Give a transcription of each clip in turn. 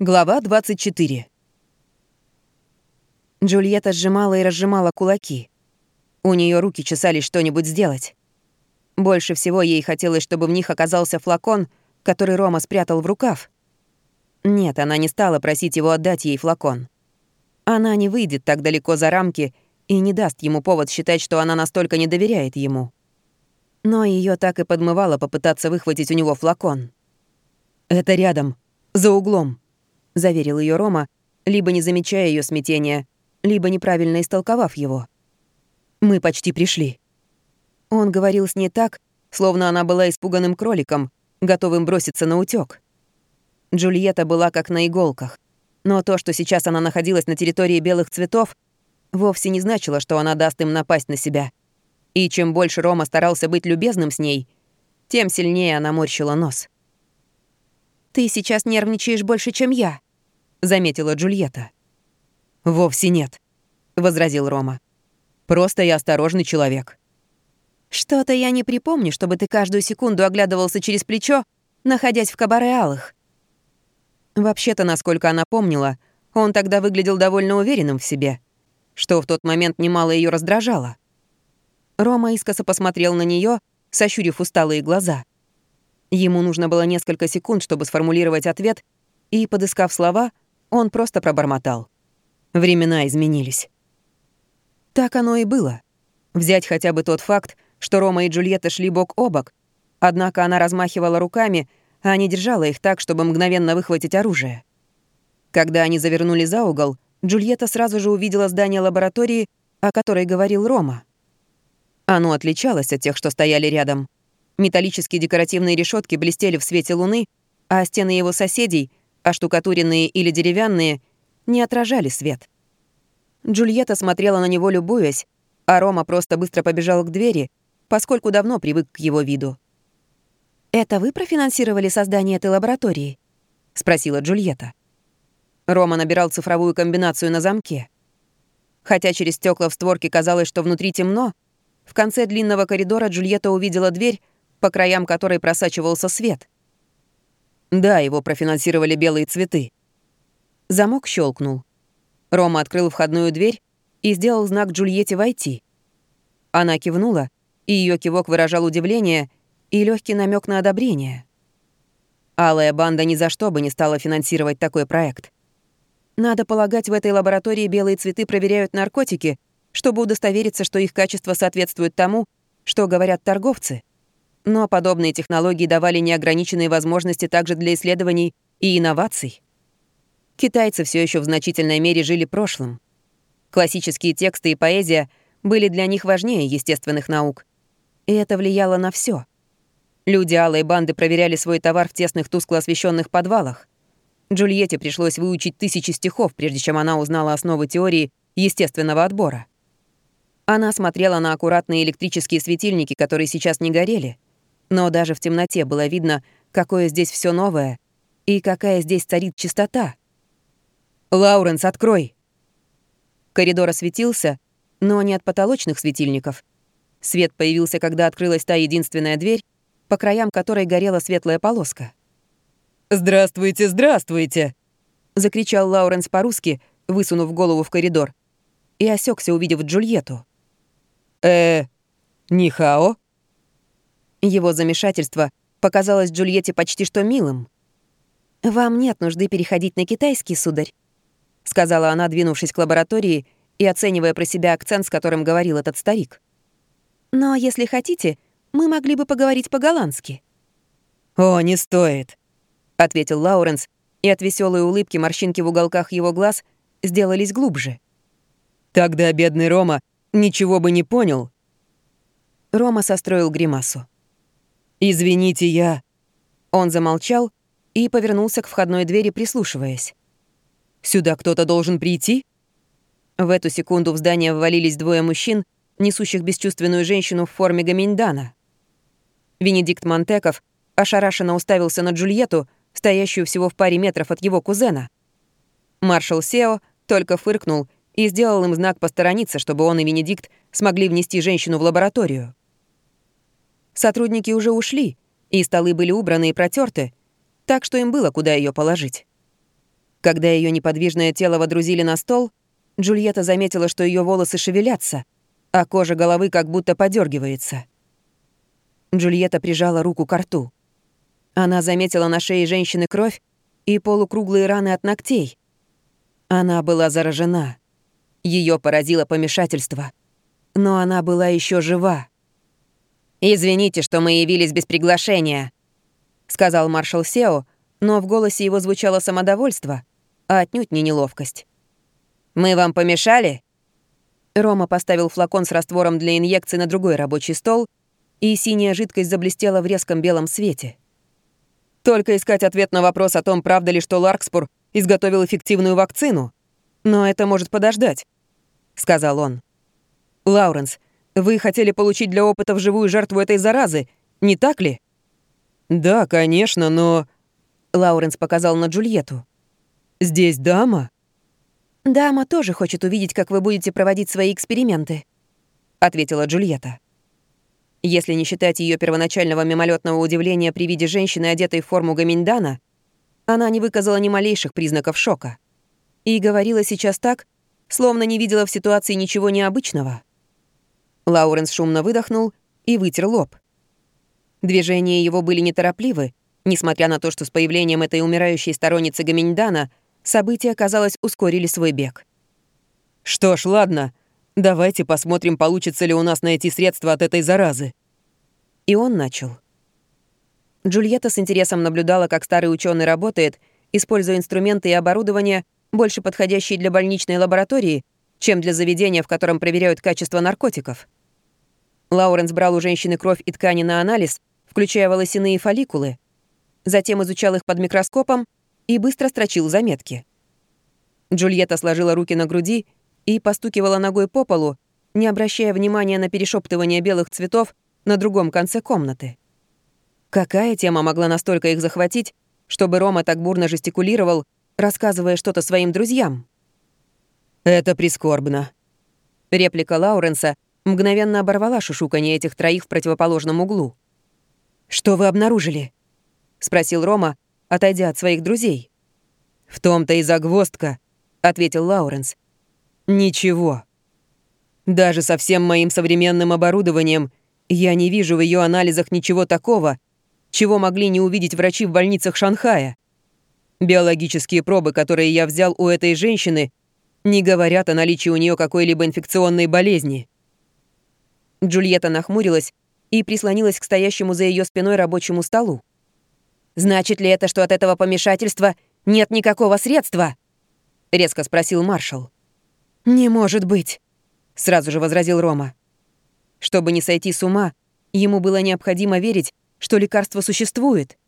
Глава 24. Джульетта сжимала и разжимала кулаки. У нее руки чесались что-нибудь сделать. Больше всего ей хотелось, чтобы в них оказался флакон, который Рома спрятал в рукав. Нет, она не стала просить его отдать ей флакон. Она не выйдет так далеко за рамки и не даст ему повод считать, что она настолько не доверяет ему. Но ее так и подмывало попытаться выхватить у него флакон. «Это рядом, за углом», заверил ее Рома, либо не замечая ее смятения, либо неправильно истолковав его. «Мы почти пришли». Он говорил с ней так, словно она была испуганным кроликом, готовым броситься на утёк. Джульетта была как на иголках. Но то, что сейчас она находилась на территории белых цветов, вовсе не значило, что она даст им напасть на себя. И чем больше Рома старался быть любезным с ней, тем сильнее она морщила нос. «Ты сейчас нервничаешь больше, чем я», — заметила Джульетта. «Вовсе нет», — возразил Рома. «Просто я осторожный человек». «Что-то я не припомню, чтобы ты каждую секунду оглядывался через плечо, находясь в кабаре алых». Вообще-то, насколько она помнила, он тогда выглядел довольно уверенным в себе, что в тот момент немало ее раздражало. Рома искоса посмотрел на нее, сощурив усталые глаза. Ему нужно было несколько секунд, чтобы сформулировать ответ, и, подыскав слова, он просто пробормотал. Времена изменились. Так оно и было. Взять хотя бы тот факт, что Рома и Джульетта шли бок о бок, однако она размахивала руками, а не держала их так, чтобы мгновенно выхватить оружие. Когда они завернули за угол, Джульетта сразу же увидела здание лаборатории, о которой говорил Рома. Оно отличалось от тех, что стояли рядом. Металлические декоративные решетки блестели в свете луны, а стены его соседей оштукатуренные или деревянные, не отражали свет. Джульетта смотрела на него, любуясь, а Рома просто быстро побежал к двери, поскольку давно привык к его виду. «Это вы профинансировали создание этой лаборатории?» — спросила Джульетта. Рома набирал цифровую комбинацию на замке. Хотя через стекла в створке казалось, что внутри темно, в конце длинного коридора Джульетта увидела дверь, по краям которой просачивался свет — да, его профинансировали белые цветы. Замок щелкнул. Рома открыл входную дверь и сделал знак Джульетте войти. Она кивнула, и ее кивок выражал удивление и легкий намек на одобрение. Алая банда ни за что бы не стала финансировать такой проект. Надо полагать, в этой лаборатории белые цветы проверяют наркотики, чтобы удостовериться, что их качество соответствует тому, что говорят торговцы. Но подобные технологии давали неограниченные возможности также для исследований и инноваций. Китайцы все еще в значительной мере жили прошлым. Классические тексты и поэзия были для них важнее естественных наук. И это влияло на все. Люди алой банды проверяли свой товар в тесных тускло освещенных подвалах. Джульетте пришлось выучить тысячи стихов, прежде чем она узнала основы теории естественного отбора. Она смотрела на аккуратные электрические светильники, которые сейчас не горели — но даже в темноте было видно, какое здесь все новое и какая здесь царит чистота. «Лауренс, открой!» Коридор осветился, но не от потолочных светильников. Свет появился, когда открылась та единственная дверь, по краям которой горела светлая полоска. «Здравствуйте, здравствуйте!» — закричал Лауренс по-русски, высунув голову в коридор, и осекся, увидев Джульетту. «Э, Нихао?» Его замешательство показалось Джульетте почти что милым. «Вам нет нужды переходить на китайский, сударь», — сказала она, двинувшись к лаборатории и оценивая про себя акцент, с которым говорил этот старик. «Но если хотите, мы могли бы поговорить по-голландски». «О, не стоит», — ответил Лауренс, и от веселой улыбки морщинки в уголках его глаз сделались глубже. «Тогда бедный Рома ничего бы не понял». Рома состроил гримасу. «Извините, я...» Он замолчал и повернулся к входной двери, прислушиваясь. «Сюда кто-то должен прийти?» В эту секунду в здание ввалились двое мужчин, несущих бесчувственную женщину в форме гаминьдана. Венедикт Монтеков ошарашенно уставился на Джульетту, стоящую всего в паре метров от его кузена. Маршал Сео только фыркнул и сделал им знак посторониться, чтобы он и Венедикт смогли внести женщину в лабораторию. Сотрудники уже ушли, и столы были убраны и протерты, так что им было куда ее положить. Когда ее неподвижное тело водрузили на стол, Джульетта заметила, что ее волосы шевелятся, а кожа головы как будто подергивается. Джульетта прижала руку к рту. Она заметила на шее женщины кровь и полукруглые раны от ногтей. Она была заражена. Ее поразило помешательство. Но она была еще жива. «Извините, что мы явились без приглашения», — сказал маршал Сео, но в голосе его звучало самодовольство, а отнюдь не неловкость. «Мы вам помешали?» Рома поставил флакон с раствором для инъекции на другой рабочий стол, и синяя жидкость заблестела в резком белом свете. Только искать ответ на вопрос о том, правда ли, что Ларкспур изготовил эффективную вакцину. Но это может подождать, сказал он. Лауренс, вы хотели получить для опытов живую жертву этой заразы, не так ли? Да, конечно, но... Лауренс показал на Джульетту. Здесь дама? Дама тоже хочет увидеть, как вы будете проводить свои эксперименты, ответила Джульетта. Если не считать ее первоначального мимолетного удивления при виде женщины, одетой в форму Гаминдана, она не выказала ни малейших признаков шока. И говорила сейчас так, словно не видела в ситуации ничего необычного. Лауренс шумно выдохнул и вытер лоб. Движения его были неторопливы, несмотря на то, что с появлением этой умирающей сторонницы Гаминдана события, казалось, ускорили свой бег. «Что ж, ладно», Давайте посмотрим, получится ли у нас найти средства от этой заразы. И он начал. Джульетта с интересом наблюдала, как старый ученый работает, используя инструменты и оборудование, больше подходящие для больничной лаборатории, чем для заведения, в котором проверяют качество наркотиков. Лауренс брал у женщины кровь и ткани на анализ, включая волосяные фолликулы, затем изучал их под микроскопом и быстро строчил заметки. Джульетта сложила руки на груди и постукивала ногой по полу, не обращая внимания на перешептывание белых цветов на другом конце комнаты. Какая тема могла настолько их захватить, чтобы Рома так бурно жестикулировал, рассказывая что-то своим друзьям? «Это прискорбно». Реплика Лауренса мгновенно оборвала шушуканье этих троих в противоположном углу. «Что вы обнаружили?» — спросил Рома, отойдя от своих друзей. «В том-то и загвоздка», — ответил Лауренс. Ничего. Даже со всем моим современным оборудованием я не вижу в ее анализах ничего такого, чего могли не увидеть врачи в больницах Шанхая. Биологические пробы, которые я взял у этой женщины, не говорят о наличии у нее какой-либо инфекционной болезни. Джульетта нахмурилась и прислонилась к стоящему за ее спиной рабочему столу. «Значит ли это, что от этого помешательства нет никакого средства?» — резко спросил маршал. «Не может быть», — сразу же возразил Рома. Чтобы не сойти с ума, ему было необходимо верить, что лекарство существует.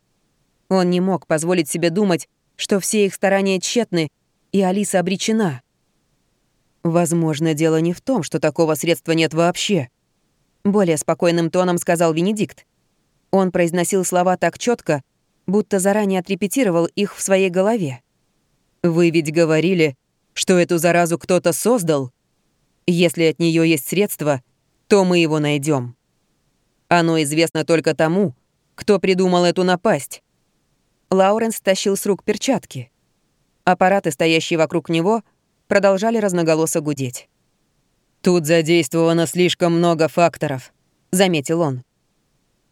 Он не мог позволить себе думать, что все их старания тщетны, и Алиса обречена. «Возможно, дело не в том, что такого средства нет вообще», — более спокойным тоном сказал Венедикт. Он произносил слова так четко, будто заранее отрепетировал их в своей голове. «Вы ведь говорили, что эту заразу кто-то создал, если от нее есть средства, то мы его найдем. Оно известно только тому, кто придумал эту напасть. Лауренс тащил с рук перчатки. Аппараты, стоящие вокруг него, продолжали разноголосо гудеть. «Тут задействовано слишком много факторов», — заметил он.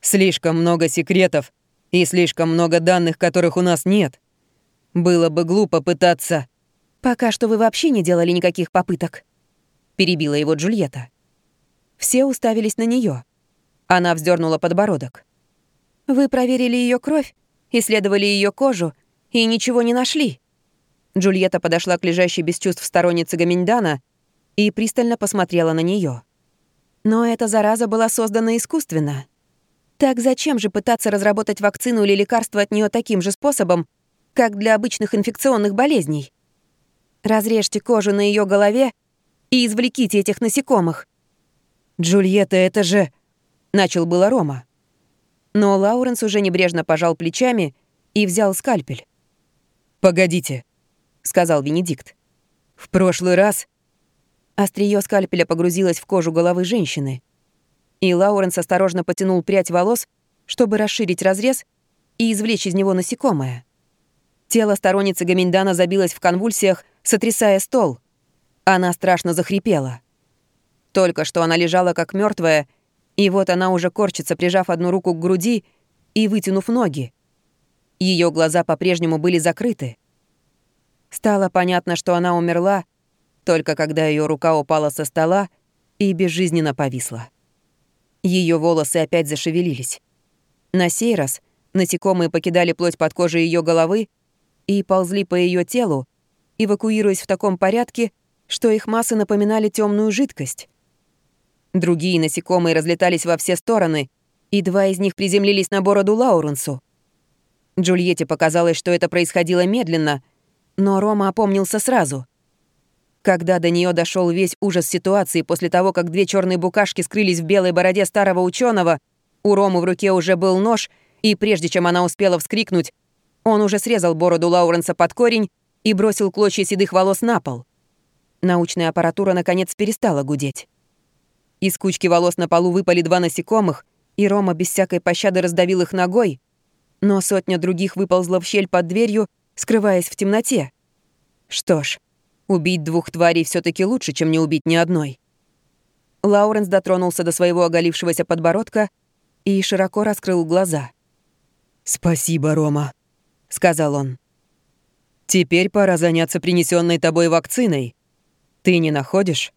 «Слишком много секретов и слишком много данных, которых у нас нет. Было бы глупо пытаться...» «Пока что вы вообще не делали никаких попыток», — перебила его Джульетта. Все уставились на нее. Она вздернула подбородок. «Вы проверили ее кровь, исследовали ее кожу и ничего не нашли». Джульетта подошла к лежащей без чувств стороннице Гаминдана и пристально посмотрела на нее. Но эта зараза была создана искусственно. Так зачем же пытаться разработать вакцину или лекарство от нее таким же способом, как для обычных инфекционных болезней? Разрежьте кожу на ее голове и извлеките этих насекомых». «Джульетта, это же...» — начал было Рома. Но Лауренс уже небрежно пожал плечами и взял скальпель. «Погодите», — сказал Венедикт. «В прошлый раз...» Остриё скальпеля погрузилось в кожу головы женщины, и Лауренс осторожно потянул прядь волос, чтобы расширить разрез и извлечь из него насекомое. Тело сторонницы Гаминдана забилось в конвульсиях, сотрясая стол. Она страшно захрипела. Только что она лежала как мертвая, и вот она уже корчится, прижав одну руку к груди и вытянув ноги. Ее глаза по-прежнему были закрыты. Стало понятно, что она умерла, только когда ее рука упала со стола и безжизненно повисла. Ее волосы опять зашевелились. На сей раз насекомые покидали плоть под кожей ее головы и ползли по ее телу, эвакуируясь в таком порядке, что их массы напоминали темную жидкость. Другие насекомые разлетались во все стороны, и два из них приземлились на бороду Лауренсу. Джульетте показалось, что это происходило медленно, но Рома опомнился сразу. Когда до нее дошел весь ужас ситуации после того, как две черные букашки скрылись в белой бороде старого ученого, у Ромы в руке уже был нож, и прежде чем она успела вскрикнуть, он уже срезал бороду Лауренса под корень и бросил клочья седых волос на пол. Научная аппаратура наконец перестала гудеть. Из кучки волос на полу выпали два насекомых, и Рома без всякой пощады раздавил их ногой, но сотня других выползла в щель под дверью, скрываясь в темноте. Что ж, убить двух тварей все таки лучше, чем не убить ни одной. Лауренс дотронулся до своего оголившегося подбородка и широко раскрыл глаза. «Спасибо, Рома», — сказал он. «Теперь пора заняться принесенной тобой вакциной. Ты не находишь?»